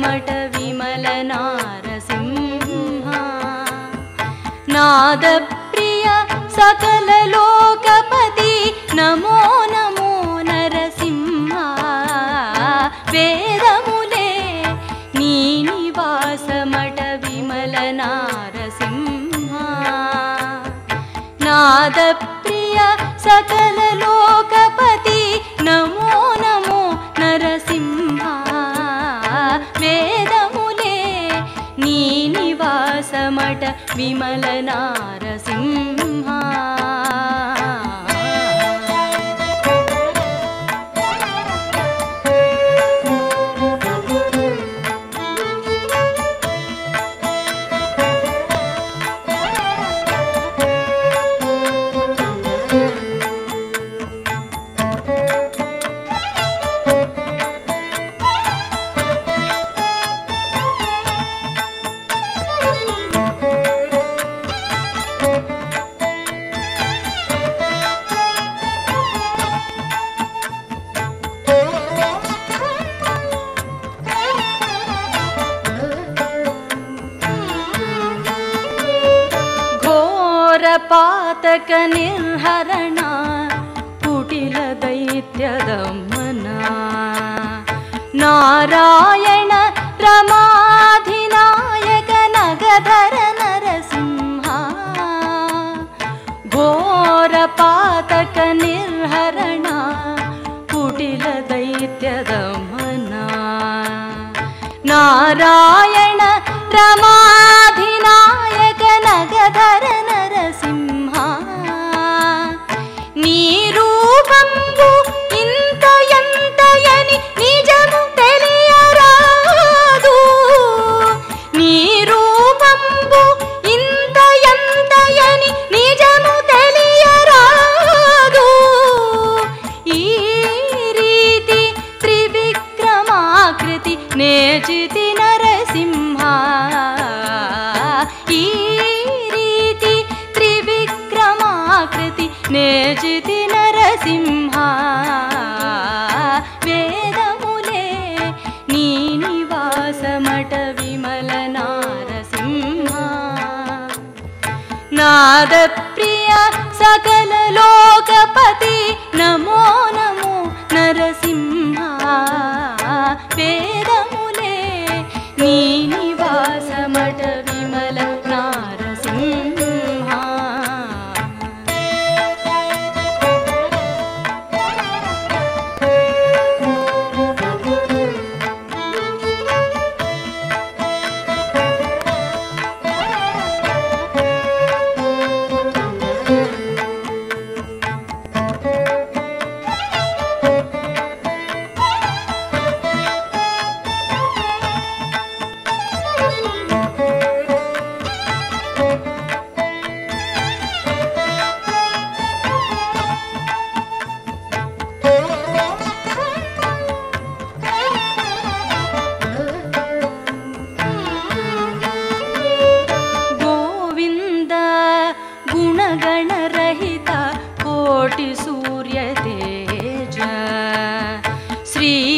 మఠ విమల నారసింహ నాద ప్రియ సకల లోకపతి నమో నమో నరసింహ వేదములే నీ నివాస మఠ విమల నారసింహ నాద ప్రియ సకల विमलनारसिंह पातक निर्हरण कुटिल दैत्यदमना। नारायण प्रमाधिनायक नगधर नरसिंहा। गोरपातक निर्हरणा कुटिल दैत्यदमना। नारायण వేజితి నరసింహ వేదములే నీ నివాసమట విమల నారసింహ. నాదప్రియ సకల లోకపతి నమో నమో నరసింహ వేదములే నీ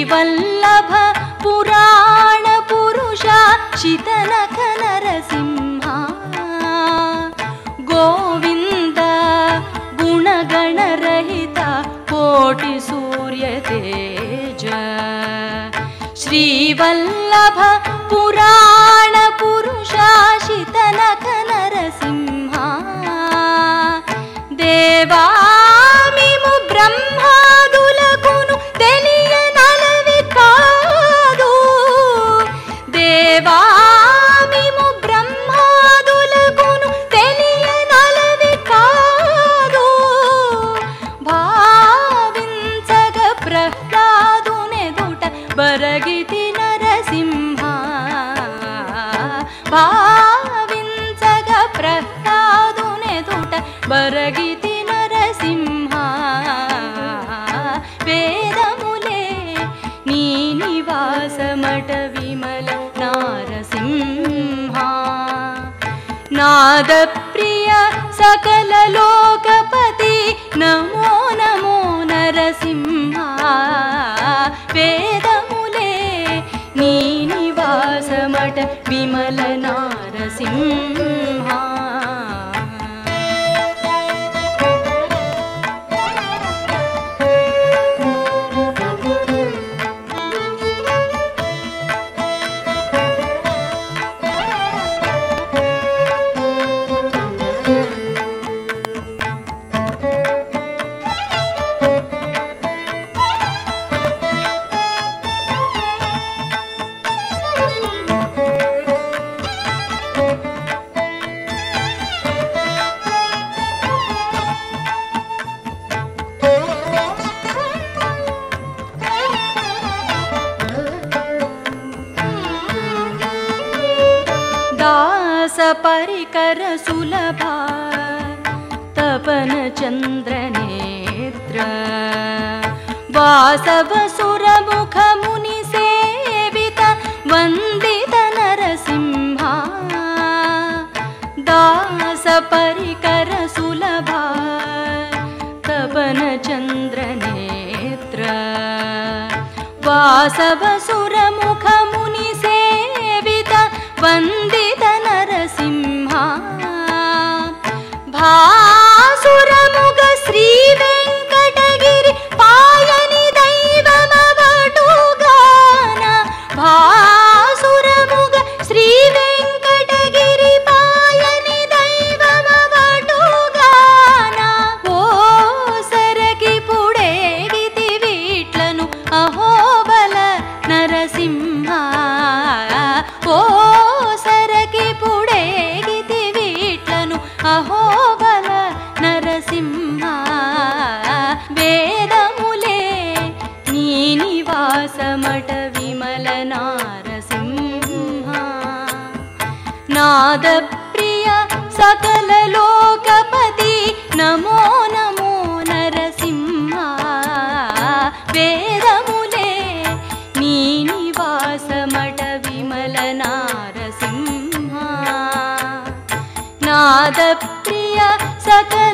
श्रीवल्लभ पुराणपुरुषा पुरुष शीतलखनरसिंहा गोविन्द गुणगणरहिता कोटिसूर्यतेज श्रीवल्लभ पुराणपुरुषा पुरुषा शीतलखनरसिंहा देवा నరసింహ. భావించగ ప్రహ్లాదునెదుట బరగితి నరసింహ. వేదములే నీ నివాసమట విమల నారసింహ. నాద ప్రియ సకల లోకపతి నమో నమో నరసింహ. विमलनारसिंहा। सरसुलभा तपनचन्द्रनेत्र। वासवसुरमुखमुनिसेवित वन्दित नरसिंहा। दासपरिकरसुलभा तपनचन्द्रनेत्र। वासवसुर నివాసమట విమల నారసింహ నాద ప్రియ సకల లోకపతి నమో నమో నరసింహ వేదములే నీ నివాస నివాసమట విమల నారసింహ నాద ప్రియ సకల